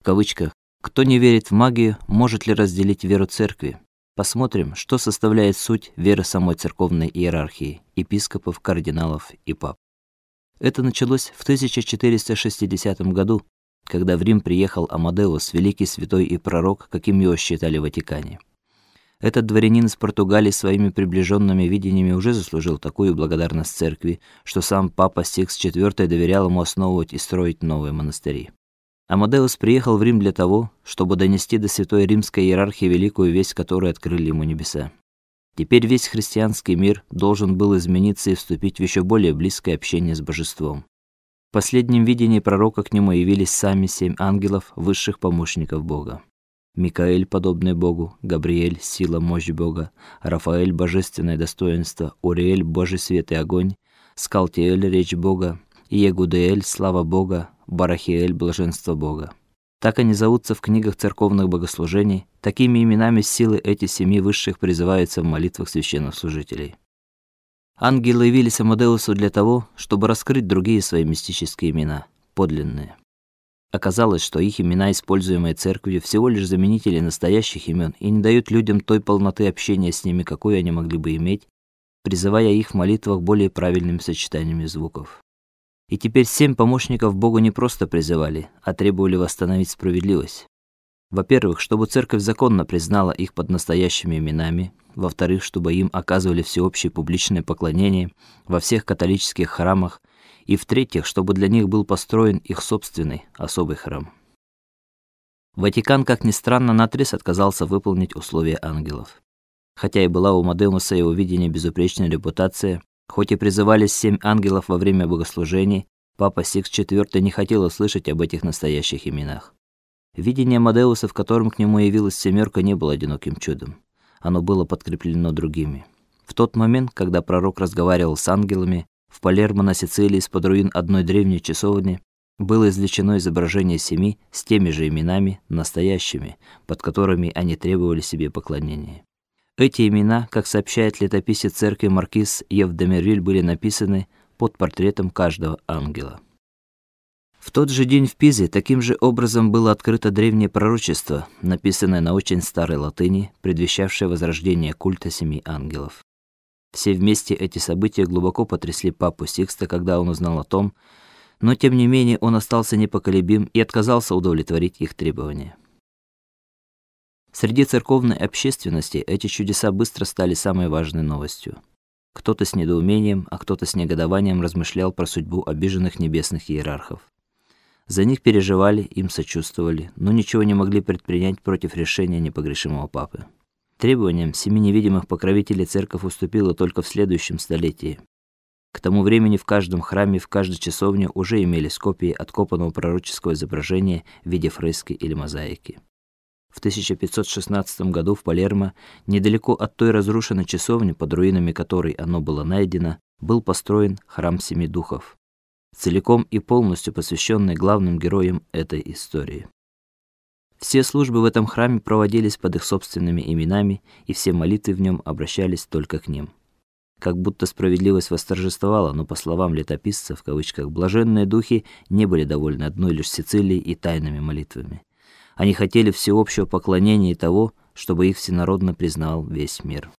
в кавычках, кто не верит в магию, может ли разделить веру церкви? Посмотрим, что составляет суть веры самой церковной иерархии епископов, кардиналов и пап. Это началось в 1460 году, когда в Рим приехал Амадеус, великий святой и пророк, каким его считали в Ватикане. Этот дворянин из Португалии своими приближенными видениями уже заслужил такую благодарность церкви, что сам папа Сикс IV доверял ему основывать и строить новые монастыри. Амадеус приехал в Рим для того, чтобы донести до святой римской иерархии великую весть, которую открыли ему небеса. Теперь весь христианский мир должен был измениться и вступить в еще более близкое общение с божеством. В последнем видении пророка к нему явились сами семь ангелов, высших помощников Бога. Микаэль, подобный Богу, Габриэль, сила, мощь Бога, Рафаэль, божественное достоинство, Уриэль, божий свет и огонь, Скалтиэль, речь Бога, Иегудеэль, слава Бога, Барахиэль, блаженство Бога. Так они зовутся в книгах церковных богослужений, такими именами силы эти семи высших призываются в молитвах священнослужителей. Ангелы явились Амадеусу для того, чтобы раскрыть другие свои мистические имена, подлинные. Оказалось, что их имена, используемые церковью, всего лишь заменители настоящих имен и не дают людям той полноты общения с ними, какую они могли бы иметь, призывая их в молитвах более правильными сочетаниями звуков. И теперь семь помощников Богу не просто призывали, а требовали восстановить справедливость. Во-первых, чтобы церковь законно признала их под настоящими именами, во-вторых, чтобы им оказывали всеобщее публичное поклонение во всех католических храмах и в-третьих, чтобы для них был построен их собственный особый храм. Ватикан, как ни странно, наотрез отказался выполнить условия ангелов. Хотя и была у Мадемуса его видения безупречная репутация, хоть и призывались семь ангелов во время богослужений, папа Сикс IV не хотел услышать об этих настоящих именах. Видение Мадеуса, в котором к нему явилась семерка, не было одиноким чудом. Оно было подкреплено другими. В тот момент, когда пророк разговаривал с ангелами, в Палермо на Сицилии из-под руин одной древней часовни было извлечено изображение семи с теми же именами, настоящими, под которыми они требовали себе поклонения. Эти имена, как сообщает летописец церкви маркиз Евдемервиль, были написаны под портретом каждого ангела. В тот же день в Пизе таким же образом было открыто древнее пророчество, написанное на очень старой латыни, предвещавшее возрождение культа семи ангелов. Все вместе эти события глубоко потрясли папу Сикста, когда он узнал о том, но тем не менее он остался непоколебим и отказался удовлетворить их требования. Среди церковной общественности эти чудеса быстро стали самой важной новостью. Кто-то с недоумением, а кто-то с негодованием размышлял про судьбу обиженных небесных иерархов. За них переживали, им сочувствовали, но ничего не могли предпринять против решения непогрешимого папы. Требованиям семи невидимых покровителей церковь уступила только в следующем столетии. К тому времени в каждом храме, в каждой часовне уже имелись копии откопанного пророческого изображения в виде фрески или мозаики. В 1516 году в Палермо, недалеко от той разрушенной часовни, под руинами которой оно было найдено, был построен храм Семи Духов, целиком и полностью посвященный главным героям этой истории. Все службы в этом храме проводились под их собственными именами, и все молитвы в нем обращались только к ним. Как будто справедливость восторжествовала, но по словам летописцев в кавычках блаженные духи не были довольны одной лишь Сицилией и тайными молитвами. Они хотели всеобщего поклонения и того, чтобы их всенародно признал весь мир.